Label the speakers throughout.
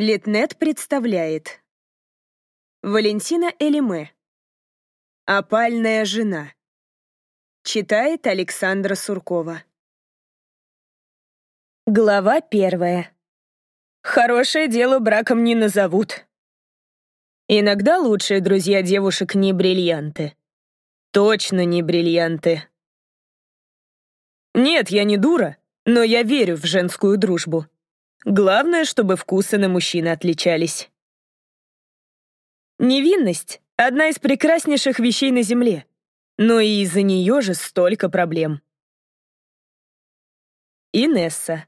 Speaker 1: Литнет представляет Валентина Элиме «Опальная жена» Читает Александра Суркова Глава первая «Хорошее дело браком не назовут». Иногда лучшие друзья девушек не бриллианты. Точно не бриллианты. Нет, я не дура, но я верю в женскую дружбу. Главное, чтобы вкусы на мужчин отличались. Невинность — одна из прекраснейших вещей на Земле, но и из-за нее же столько проблем. Инесса.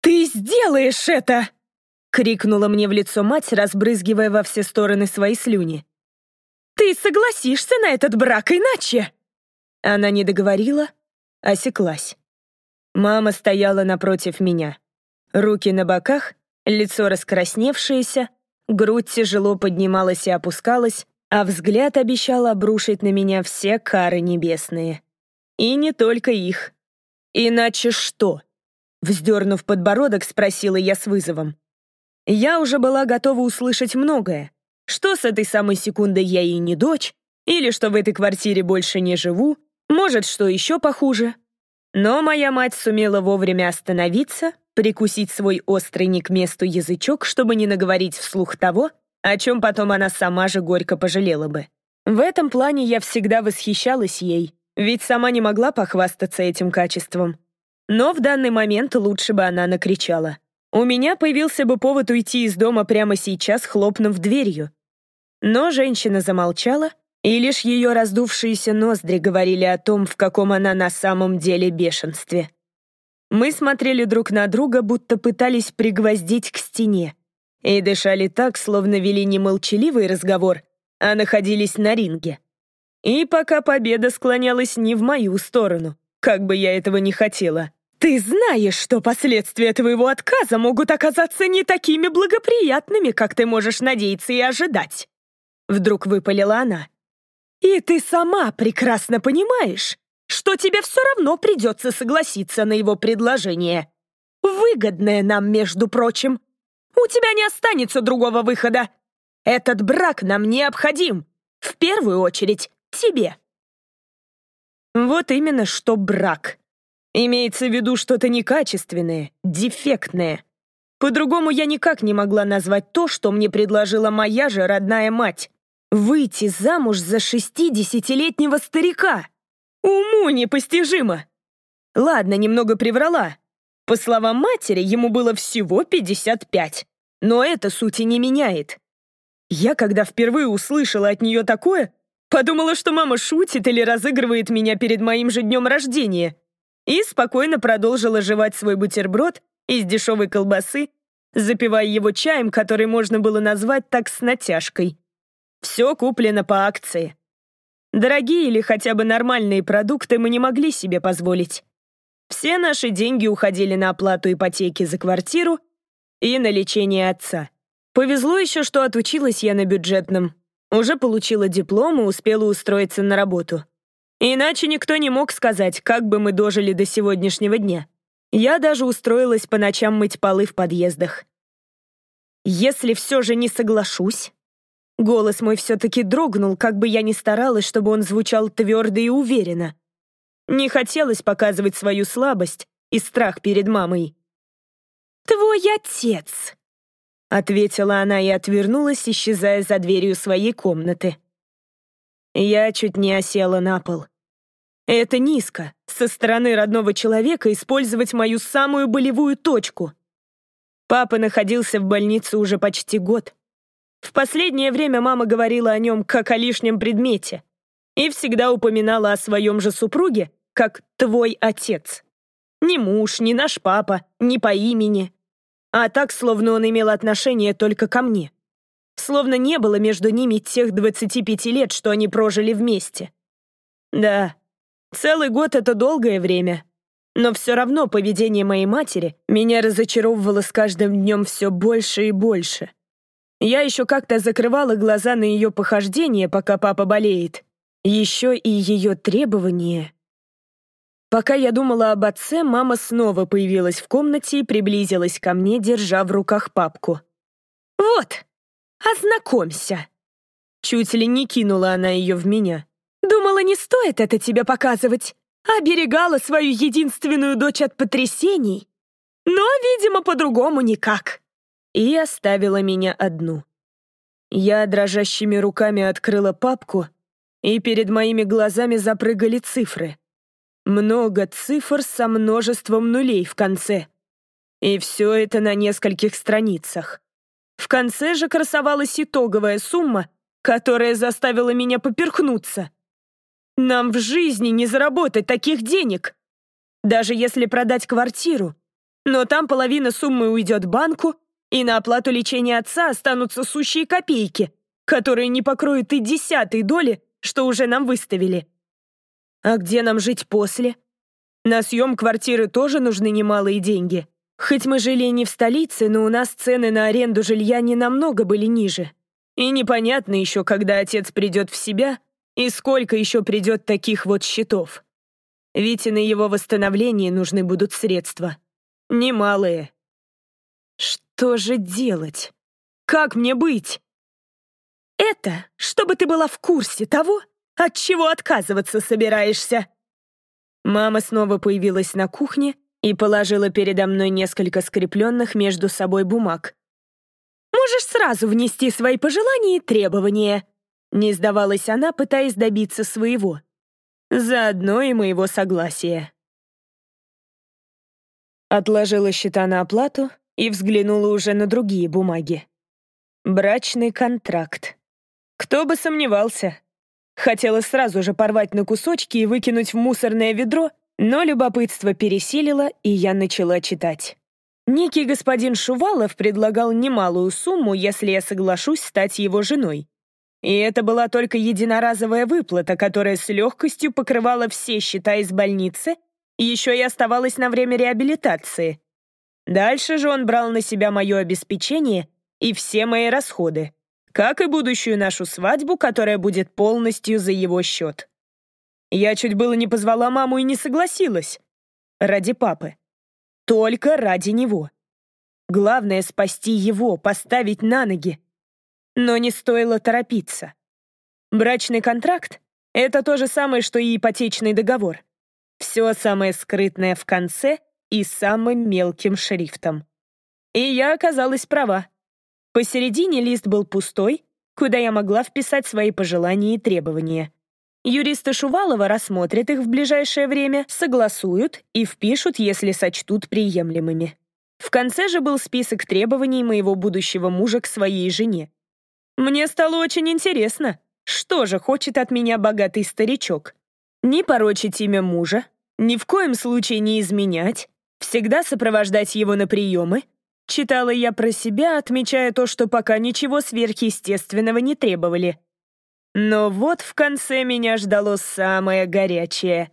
Speaker 1: «Ты сделаешь это!» — крикнула мне в лицо мать, разбрызгивая во все стороны свои слюни. «Ты согласишься на этот брак иначе?» Она не договорила, осеклась. Мама стояла напротив меня. Руки на боках, лицо раскрасневшееся, грудь тяжело поднималась и опускалась, а взгляд обещал обрушить на меня все кары небесные. И не только их. «Иначе что?» Вздернув подбородок, спросила я с вызовом. Я уже была готова услышать многое. Что с этой самой секундой я ей не дочь, или что в этой квартире больше не живу, может, что еще похуже. Но моя мать сумела вовремя остановиться, прикусить свой острый не к месту язычок, чтобы не наговорить вслух того, о чем потом она сама же горько пожалела бы. В этом плане я всегда восхищалась ей, ведь сама не могла похвастаться этим качеством. Но в данный момент лучше бы она накричала. У меня появился бы повод уйти из дома прямо сейчас, хлопнув дверью. Но женщина замолчала, и лишь ее раздувшиеся ноздри говорили о том, в каком она на самом деле бешенстве. Мы смотрели друг на друга, будто пытались пригвоздить к стене, и дышали так, словно вели не молчаливый разговор, а находились на ринге. И пока победа склонялась не в мою сторону, как бы я этого не хотела. «Ты знаешь, что последствия твоего отказа могут оказаться не такими благоприятными, как ты можешь надеяться и ожидать!» Вдруг выпалила она. И ты сама прекрасно понимаешь, что тебе все равно придется согласиться на его предложение. Выгодное нам, между прочим. У тебя не останется другого выхода. Этот брак нам необходим. В первую очередь тебе. Вот именно что брак. Имеется в виду что-то некачественное, дефектное. По-другому я никак не могла назвать то, что мне предложила моя же родная мать. Выйти замуж за шестидесятилетнего старика. Уму непостижимо. Ладно, немного приврала. По словам матери, ему было всего 55. Но это сути не меняет. Я, когда впервые услышала от нее такое, подумала, что мама шутит или разыгрывает меня перед моим же днем рождения. И спокойно продолжила жевать свой бутерброд из дешевой колбасы, запивая его чаем, который можно было назвать так с натяжкой. Все куплено по акции. Дорогие или хотя бы нормальные продукты мы не могли себе позволить. Все наши деньги уходили на оплату ипотеки за квартиру и на лечение отца. Повезло еще, что отучилась я на бюджетном. Уже получила диплом и успела устроиться на работу. Иначе никто не мог сказать, как бы мы дожили до сегодняшнего дня. Я даже устроилась по ночам мыть полы в подъездах. Если все же не соглашусь, Голос мой все-таки дрогнул, как бы я ни старалась, чтобы он звучал твердо и уверенно. Не хотелось показывать свою слабость и страх перед мамой. «Твой отец», — ответила она и отвернулась, исчезая за дверью своей комнаты. Я чуть не осела на пол. Это низко, со стороны родного человека использовать мою самую болевую точку. Папа находился в больнице уже почти год. В последнее время мама говорила о нем как о лишнем предмете и всегда упоминала о своем же супруге как «твой отец». Ни муж, ни наш папа, ни по имени. А так, словно он имел отношение только ко мне. Словно не было между ними тех 25 лет, что они прожили вместе. Да, целый год — это долгое время. Но все равно поведение моей матери меня разочаровывало с каждым днем все больше и больше. Я еще как-то закрывала глаза на ее похождение, пока папа болеет. Еще и ее требования. Пока я думала об отце, мама снова появилась в комнате и приблизилась ко мне, держа в руках папку. «Вот, ознакомься!» Чуть ли не кинула она ее в меня. «Думала, не стоит это тебе показывать. Оберегала свою единственную дочь от потрясений. Но, видимо, по-другому никак». И оставила меня одну. Я дрожащими руками открыла папку, и перед моими глазами запрыгали цифры. Много цифр со множеством нулей в конце. И все это на нескольких страницах. В конце же красовалась итоговая сумма, которая заставила меня поперхнуться. Нам в жизни не заработать таких денег. Даже если продать квартиру. Но там половина суммы уйдет банку, и на оплату лечения отца останутся сущие копейки, которые не покроют и десятой доли, что уже нам выставили. А где нам жить после? На съем квартиры тоже нужны немалые деньги. Хоть мы жили не в столице, но у нас цены на аренду жилья не намного были ниже. И непонятно еще, когда отец придет в себя, и сколько еще придет таких вот счетов. Ведь и на его восстановление нужны будут средства. Немалые. Же делать? Как мне быть? Это, чтобы ты была в курсе того, от чего отказываться собираешься?» Мама снова появилась на кухне и положила передо мной несколько скрепленных между собой бумаг. «Можешь сразу внести свои пожелания и требования», не сдавалась она, пытаясь добиться своего. Заодно и моего согласия. Отложила счета на оплату и взглянула уже на другие бумаги. Брачный контракт. Кто бы сомневался, Хотела сразу же порвать на кусочки и выкинуть в мусорное ведро, но любопытство пересилило, и я начала читать. Некий господин Шувалов предлагал немалую сумму, если я соглашусь стать его женой. И это была только единоразовая выплата, которая с легкостью покрывала все счета из больницы, еще и оставалась на время реабилитации. Дальше же он брал на себя мое обеспечение и все мои расходы как и будущую нашу свадьбу, которая будет полностью за его счет. Я чуть было не позвала маму и не согласилась. Ради папы. Только ради него. Главное — спасти его, поставить на ноги. Но не стоило торопиться. Брачный контракт — это то же самое, что и ипотечный договор. Все самое скрытное в конце и самым мелким шрифтом. И я оказалась права. Посередине лист был пустой, куда я могла вписать свои пожелания и требования. Юристы Шувалова рассмотрят их в ближайшее время, согласуют и впишут, если сочтут приемлемыми. В конце же был список требований моего будущего мужа к своей жене. Мне стало очень интересно, что же хочет от меня богатый старичок. Не порочить имя мужа, ни в коем случае не изменять, всегда сопровождать его на приемы, Читала я про себя, отмечая то, что пока ничего сверхъестественного не требовали. Но вот в конце меня ждало самое горячее.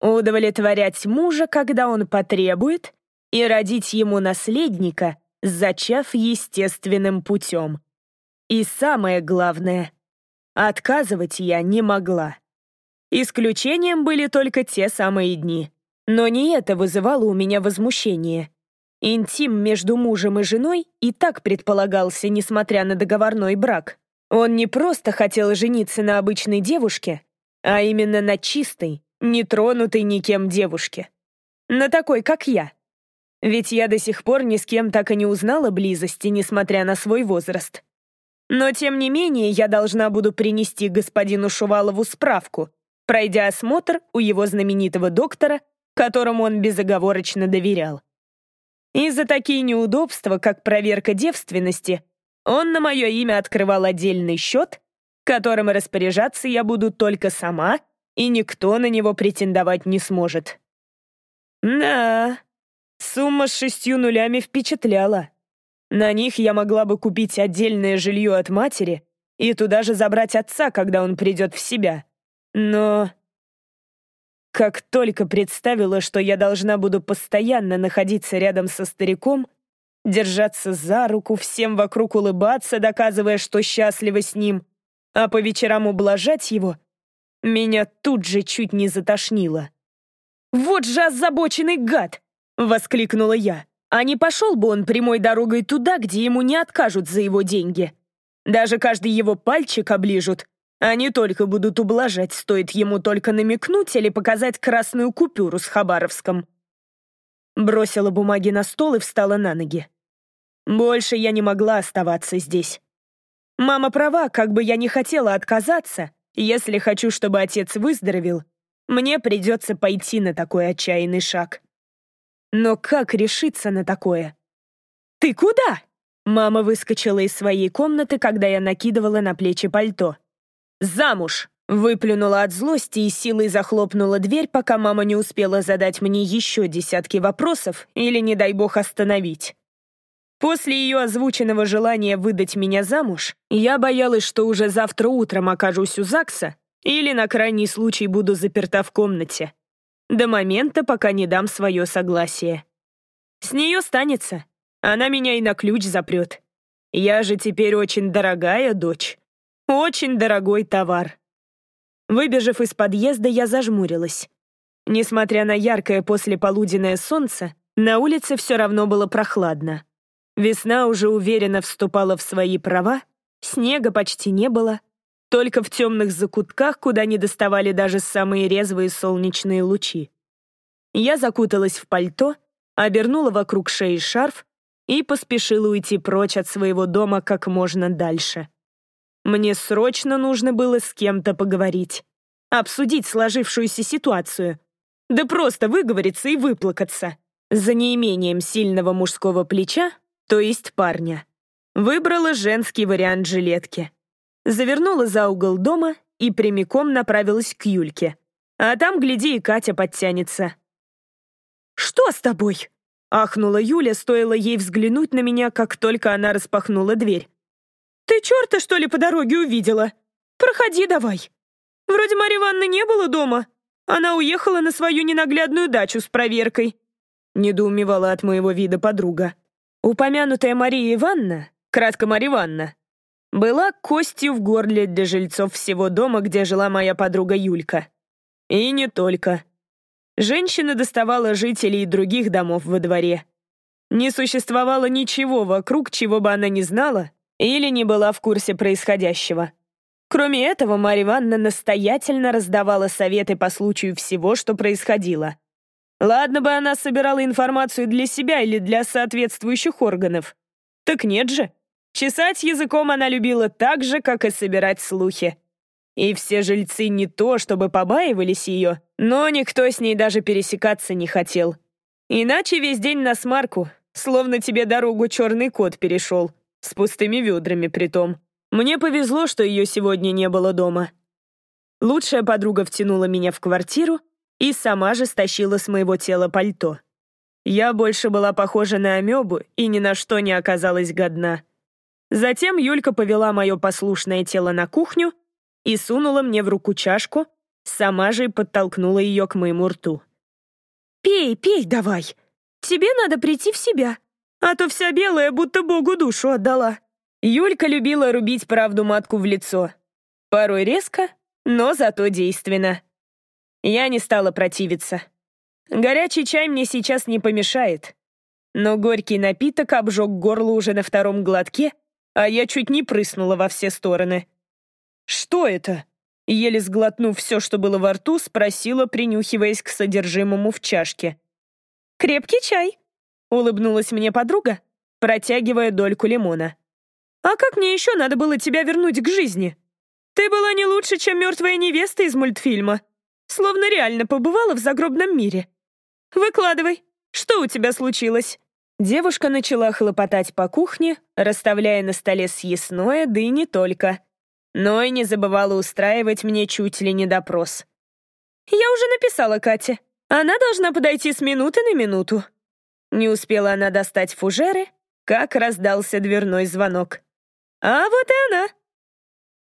Speaker 1: Удовлетворять мужа, когда он потребует, и родить ему наследника, зачав естественным путем. И самое главное, отказывать я не могла. Исключением были только те самые дни. Но не это вызывало у меня возмущение. Интим между мужем и женой и так предполагался, несмотря на договорной брак. Он не просто хотел жениться на обычной девушке, а именно на чистой, нетронутой никем девушке. На такой, как я. Ведь я до сих пор ни с кем так и не узнала близости, несмотря на свой возраст. Но, тем не менее, я должна буду принести господину Шувалову справку, пройдя осмотр у его знаменитого доктора, которому он безоговорочно доверял. И за такие неудобства, как проверка девственности, он на мое имя открывал отдельный счет, которым распоряжаться я буду только сама, и никто на него претендовать не сможет. Да, сумма с шестью нулями впечатляла. На них я могла бы купить отдельное жилье от матери и туда же забрать отца, когда он придет в себя. Но как только представила, что я должна буду постоянно находиться рядом со стариком, держаться за руку, всем вокруг улыбаться, доказывая, что счастлива с ним, а по вечерам ублажать его, меня тут же чуть не затошнило. «Вот же озабоченный гад!» — воскликнула я. А не пошел бы он прямой дорогой туда, где ему не откажут за его деньги. Даже каждый его пальчик оближут, не только будут ублажать, стоит ему только намекнуть или показать красную купюру с Хабаровском. Бросила бумаги на стол и встала на ноги. Больше я не могла оставаться здесь. Мама права, как бы я не хотела отказаться, если хочу, чтобы отец выздоровел, мне придется пойти на такой отчаянный шаг. Но как решиться на такое? «Ты куда?» Мама выскочила из своей комнаты, когда я накидывала на плечи пальто. «Замуж!» Выплюнула от злости и силой захлопнула дверь, пока мама не успела задать мне еще десятки вопросов или, не дай бог, остановить. После ее озвученного желания выдать меня замуж, я боялась, что уже завтра утром окажусь у ЗАГСа или на крайний случай буду заперта в комнате. До момента, пока не дам свое согласие. С нее станется. Она меня и на ключ запрет. Я же теперь очень дорогая дочь. Очень дорогой товар. Выбежав из подъезда, я зажмурилась. Несмотря на яркое послеполуденное солнце, на улице все равно было прохладно. Весна уже уверенно вступала в свои права, снега почти не было, только в темных закутках, куда не доставали даже самые резвые солнечные лучи. Я закуталась в пальто, обернула вокруг шеи шарф и поспешила уйти прочь от своего дома как можно дальше. Мне срочно нужно было с кем-то поговорить, обсудить сложившуюся ситуацию, да просто выговориться и выплакаться. За неимением сильного мужского плеча, то есть парня, выбрала женский вариант жилетки — завернула за угол дома и прямиком направилась к Юльке. А там, гляди, и Катя подтянется. «Что с тобой?» — ахнула Юля, стоило ей взглянуть на меня, как только она распахнула дверь. «Ты черта, что ли, по дороге увидела? Проходи давай. Вроде Марьи Ивановны не было дома. Она уехала на свою ненаглядную дачу с проверкой». Недоумевала от моего вида подруга. Упомянутая Мария Ивановна, кратко Марья Ивановна, была костью в горле для жильцов всего дома, где жила моя подруга Юлька. И не только. Женщина доставала жителей других домов во дворе. Не существовало ничего вокруг, чего бы она не знала или не была в курсе происходящего. Кроме этого, Марья Ивановна настоятельно раздавала советы по случаю всего, что происходило. Ладно бы она собирала информацию для себя или для соответствующих органов. Так нет же. Чесать языком она любила так же, как и собирать слухи. И все жильцы не то, чтобы побаивались ее, но никто с ней даже пересекаться не хотел. Иначе весь день на смарку, словно тебе дорогу черный кот перешел, с пустыми ведрами притом. Мне повезло, что ее сегодня не было дома. Лучшая подруга втянула меня в квартиру и сама же стащила с моего тела пальто. Я больше была похожа на амебу и ни на что не оказалась годна. Затем Юлька повела мое послушное тело на кухню и сунула мне в руку чашку, сама же и подтолкнула ее к моему рту. «Пей, пей давай. Тебе надо прийти в себя, а то вся белая будто Богу душу отдала». Юлька любила рубить правду матку в лицо. Порой резко, но зато действенно. Я не стала противиться. Горячий чай мне сейчас не помешает. Но горький напиток обжег горло уже на втором глотке — а я чуть не прыснула во все стороны. «Что это?» Еле сглотнув все, что было во рту, спросила, принюхиваясь к содержимому в чашке. «Крепкий чай», — улыбнулась мне подруга, протягивая дольку лимона. «А как мне еще надо было тебя вернуть к жизни? Ты была не лучше, чем мертвая невеста из мультфильма. Словно реально побывала в загробном мире. Выкладывай, что у тебя случилось?» Девушка начала хлопотать по кухне, расставляя на столе съестное, да и не только. Но и не забывала устраивать мне чуть ли не допрос. «Я уже написала Кате. Она должна подойти с минуты на минуту». Не успела она достать фужеры, как раздался дверной звонок. «А вот и она!»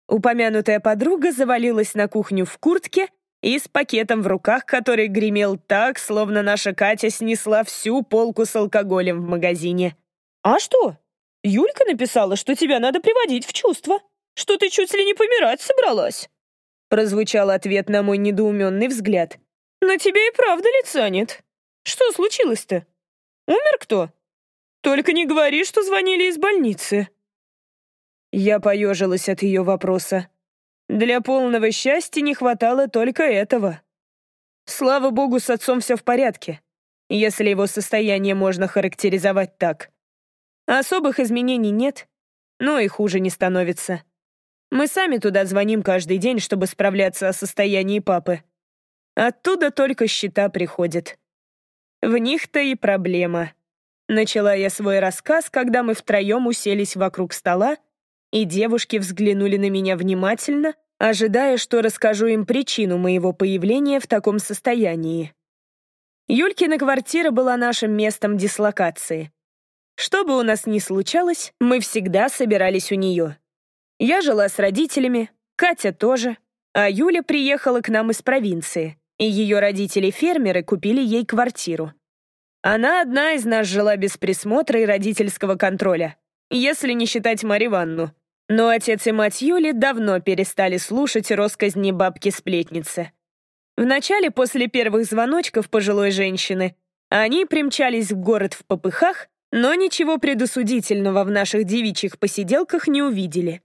Speaker 1: Упомянутая подруга завалилась на кухню в куртке и с пакетом в руках, который гремел так, словно наша Катя снесла всю полку с алкоголем в магазине. «А что? Юлька написала, что тебя надо приводить в чувство, что ты чуть ли не помирать собралась». Прозвучал ответ на мой недоуменный взгляд. На тебе и правда лица нет. Что случилось-то? Умер кто? Только не говори, что звонили из больницы». Я поежилась от ее вопроса. Для полного счастья не хватало только этого. Слава богу, с отцом все в порядке, если его состояние можно характеризовать так. Особых изменений нет, но и хуже не становится. Мы сами туда звоним каждый день, чтобы справляться о состоянии папы. Оттуда только счета приходят. В них-то и проблема. Начала я свой рассказ, когда мы втроем уселись вокруг стола, и девушки взглянули на меня внимательно, ожидая, что расскажу им причину моего появления в таком состоянии. Юлькина квартира была нашим местом дислокации. Что бы у нас ни случалось, мы всегда собирались у нее. Я жила с родителями, Катя тоже, а Юля приехала к нам из провинции, и ее родители-фермеры купили ей квартиру. Она одна из нас жила без присмотра и родительского контроля, если не считать Марью Ивановну. Но отец и мать Юли давно перестали слушать росказни бабки-сплетницы. Вначале, после первых звоночков пожилой женщины, они примчались в город в попыхах, но ничего предосудительного в наших девичьих посиделках не увидели.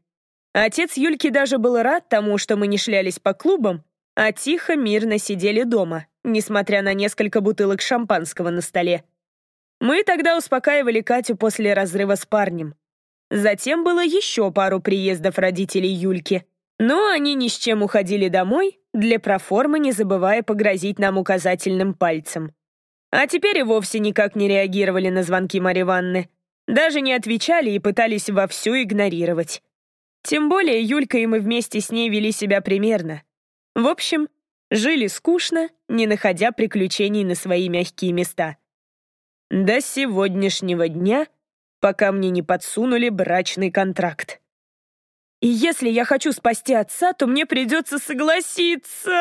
Speaker 1: Отец Юльки даже был рад тому, что мы не шлялись по клубам, а тихо, мирно сидели дома, несмотря на несколько бутылок шампанского на столе. Мы тогда успокаивали Катю после разрыва с парнем. Затем было еще пару приездов родителей Юльки, но они ни с чем уходили домой, для проформы не забывая погрозить нам указательным пальцем. А теперь и вовсе никак не реагировали на звонки Марьи Ивановны, даже не отвечали и пытались вовсю игнорировать. Тем более Юлька и мы вместе с ней вели себя примерно. В общем, жили скучно, не находя приключений на свои мягкие места. До сегодняшнего дня — пока мне не подсунули брачный контракт. И если я хочу спасти отца, то мне придется согласиться.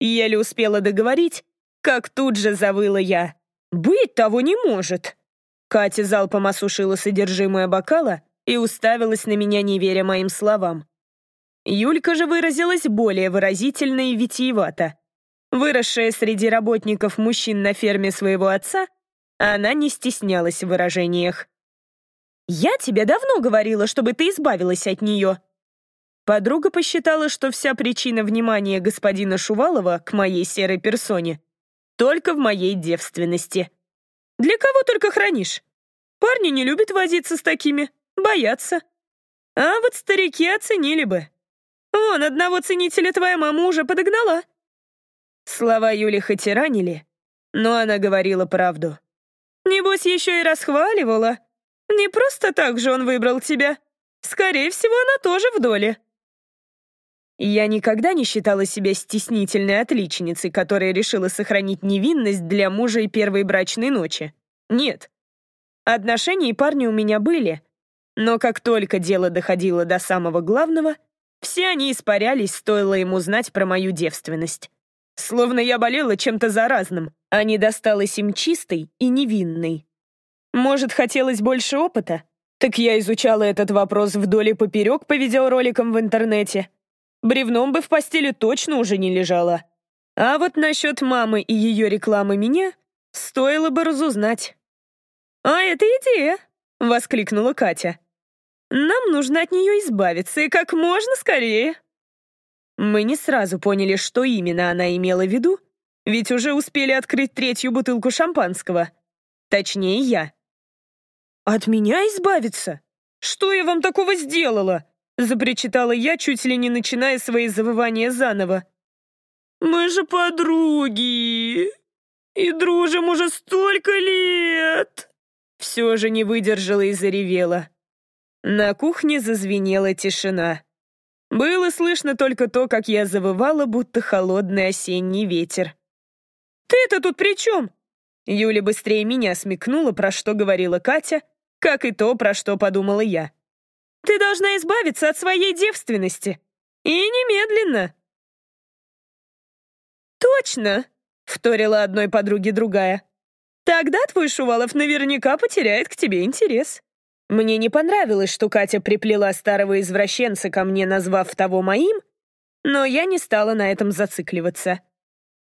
Speaker 1: Еле успела договорить, как тут же завыла я. Быть того не может. Катя залпом осушила содержимое бокала и уставилась на меня, не веря моим словам. Юлька же выразилась более выразительно и витиевато. Выросшая среди работников мужчин на ферме своего отца, она не стеснялась в выражениях. «Я тебе давно говорила, чтобы ты избавилась от нее». Подруга посчитала, что вся причина внимания господина Шувалова к моей серой персоне только в моей девственности. «Для кого только хранишь? Парни не любят возиться с такими, боятся. А вот старики оценили бы. Вон, одного ценителя твоя мама уже подогнала». Слова Юли хоть и ранили, но она говорила правду. Небось, еще и расхваливала. Не просто так же он выбрал тебя. Скорее всего, она тоже в доле. Я никогда не считала себя стеснительной отличницей, которая решила сохранить невинность для мужа и первой брачной ночи. Нет. Отношения и парни у меня были, но как только дело доходило до самого главного, все они испарялись, стоило ему знать про мою девственность. Словно я болела чем-то заразным, а не досталась им чистой и невинной. Может, хотелось больше опыта? Так я изучала этот вопрос вдоль и поперек по видеороликам в интернете. Бревном бы в постели точно уже не лежала. А вот насчет мамы и ее рекламы меня стоило бы разузнать. «А это идея!» — воскликнула Катя. «Нам нужно от нее избавиться и как можно скорее!» Мы не сразу поняли, что именно она имела в виду, ведь уже успели открыть третью бутылку шампанского. Точнее, я. «От меня избавиться? Что я вам такого сделала?» запричитала я, чуть ли не начиная свои завывания заново. «Мы же подруги и дружим уже столько лет!» Все же не выдержала и заревела. На кухне зазвенела тишина. Было слышно только то, как я завывала, будто холодный осенний ветер. «Ты-то тут при чем?» Юля быстрее меня смекнула, про что говорила Катя, как и то, про что подумала я. «Ты должна избавиться от своей девственности. И немедленно!» «Точно!» — вторила одной подруге другая. «Тогда твой Шувалов наверняка потеряет к тебе интерес». Мне не понравилось, что Катя приплела старого извращенца ко мне, назвав того моим, но я не стала на этом зацикливаться.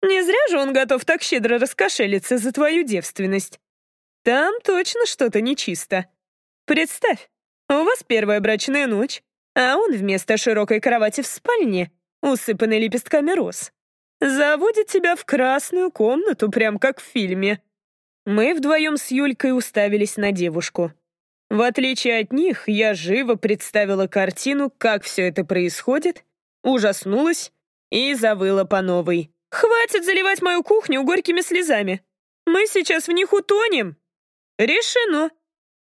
Speaker 1: Не зря же он готов так щедро раскошелиться за твою девственность. Там точно что-то нечисто. Представь, у вас первая брачная ночь, а он вместо широкой кровати в спальне, усыпанной лепестками роз, заводит тебя в красную комнату, прям как в фильме. Мы вдвоем с Юлькой уставились на девушку. В отличие от них, я живо представила картину, как все это происходит, ужаснулась и завыла по новой. «Хватит заливать мою кухню горькими слезами! Мы сейчас в них утонем!» «Решено!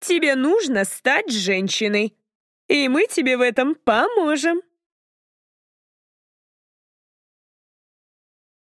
Speaker 1: Тебе нужно стать женщиной, и мы тебе в этом поможем!»